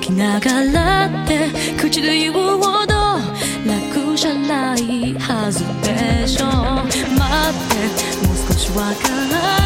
きながらって口で言うほど楽じゃないはずでしょ。待ってもう少しわかる